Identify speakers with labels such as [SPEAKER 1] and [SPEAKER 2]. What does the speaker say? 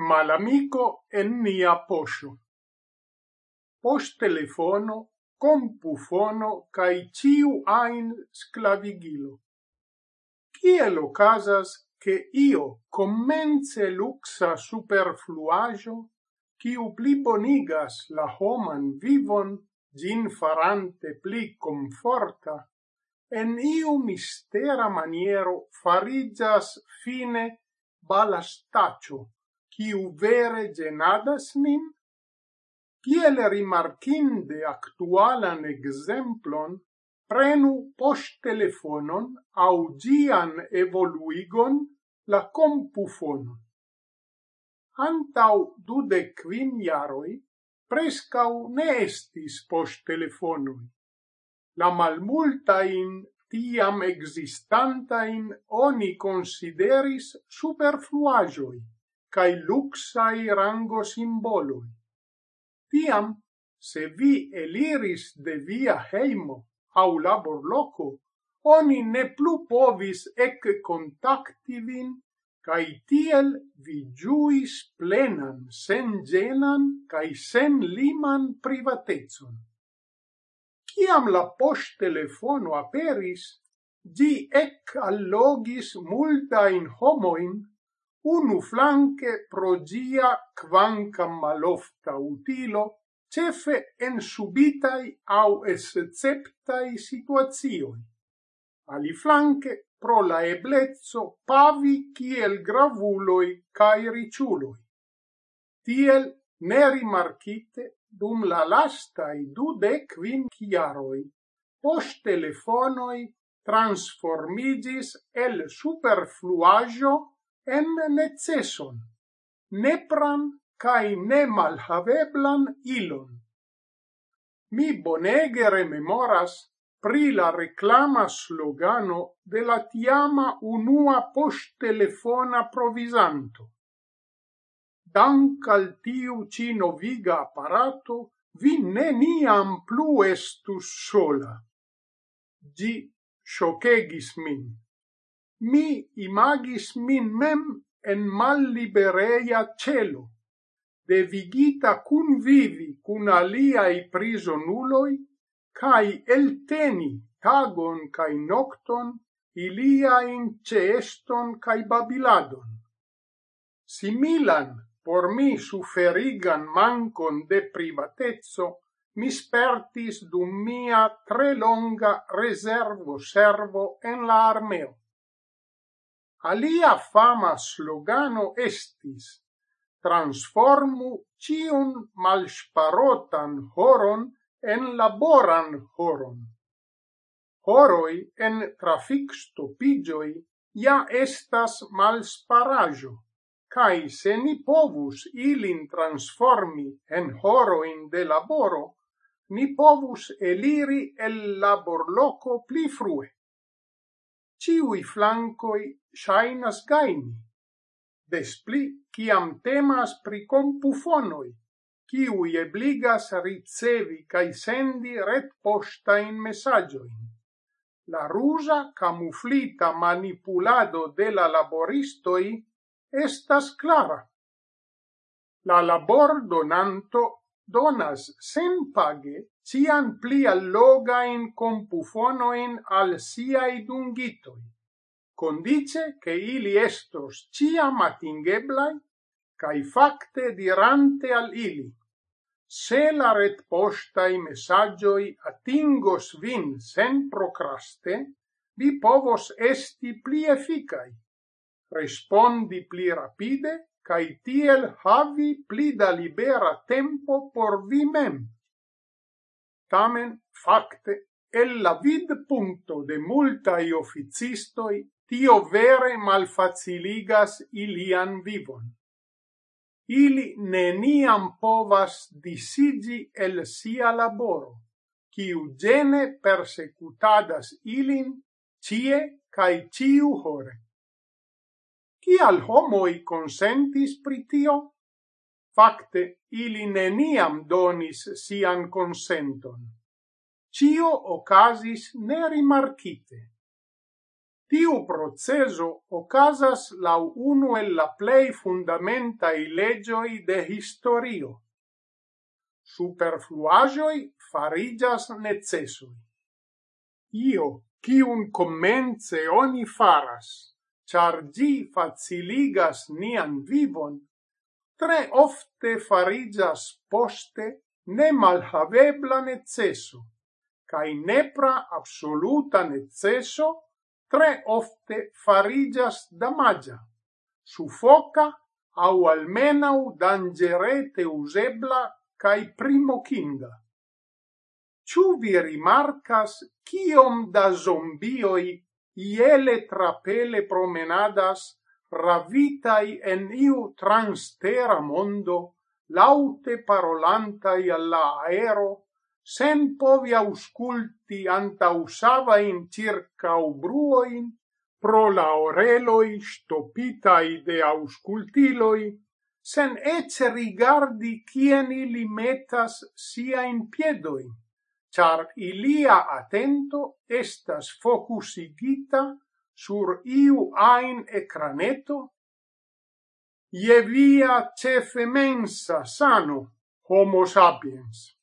[SPEAKER 1] malamico en nia Post telefono, compufono cae ciu ain sklavigilo. Ciel ocasas che io commence luxa superfluajo, ciu pli bonigas la homan vivon, gin farante pli conforta, en iu mistera maniero farigas fine balastacio, quiu vere genadas nin, kiel rimarcinde actualan exemplon, prenu poŝtelefonon au gian evoluigon la compufon. Antau dude quin jaroj prescau ne estis poŝtelefonoj. La malmultain tiam existantain oni consideris superfluagioi cae luxai rango simboloi. Tiam, se vi eliris de via heimo au labor loco, oni ne plu povis ec contacti vin, cae tiel vi giuis plenan, sen genan, cae sen liman privatezon. Ciam la post telefono aperis, gi ec allogis multain homoin unu flanque pro gia quancam malofta utilo, cefe en subitai au esceptai situazioni. Ali flanque pro la eblezzo pavi kiel gravuloi cae riciuloi. Tiel ne rimarcite dum la lastai du decvin chiaroi, post telefonoi transformigis el superfluajo en necesson, nepran kaj nemalhaveblan ilon. Mi bonege rememoras pri la reclama slogano de la tiama unua poŝtelefona provisanto. Dank al tiu ci noviga apparato, vi neniam plu estus sola. Gi shocegis min. Mi imagis min mem en mallibereja celo, devigita kunvivi kun aliaj prizonuloj kaj elteni tagon nocton ilia in ĉeeston cae babiladon. Similan por mi suferigan mancon de privatezzo mi spertis dum mia tre longa reservo servo en la armeo. Alia fama slogano estis transformu ciun malsparotan horon en laboran horon. Horoi en trafic stopigioi ja estas malsparajo, cae se ni povus ilin transformi en horoin de laboro, ni povus eliri el laborloco pli frue ciui flancoi shainas gaini. Despli, ciam temas pri compufonoi, ciui ebligas ricevi kaj sendi ret posta in messagioin. La rusa camuflita manipulado de la laboristoi estas clara. La labor donanto donas senpage cian pli allogain compufonoin al siai dungitoi, condice che ili estos ciam atingeblai, cae facte dirante al ili, se la ret postai messagioi atingos vin sen procraste, vi povos esti pli efficai, respondi pli rapide, cae tiel havi pli da libera tempo por vi mem. Tamen, facte, el la vid punto de multai officistoi, tio vere malfaciligas ilian vivon. Ili neniam povas disigi el sia laboro, kiu gene persecutadas ilin cie cae ciu hore. Cial homoi consentis pritio? Fakte, ili neniam donis sian consenton. Cio ocasis nerimarcite. Tiu proceso ocasas lau unu el la plei fundamentai legioi de historio. Superfluagioi farigas necessoi. Io, cium commence oni faras, char gi faciligas nian vivon, tre ofte farigas poste ne malhavebla necesso, cae nepra absoluta necesso tre ofte farigas damagia, sufoca au almenau dangerete usebla cae primocinda. Ciu vi rimarcas ciom da zombioi iele trapele promenadas ravitai en iu transtera mondo, laute parolantai alla aero, sen povi ausculti antausavain circa ubruoin, pro la oreloi stopitai de auscultiloi, sen ece rigardi cien ili metas sia in piedoi, char ilia atento estas focusigita sur iu ain ecraneto? Ie via cefe mensa sano homo sapiens.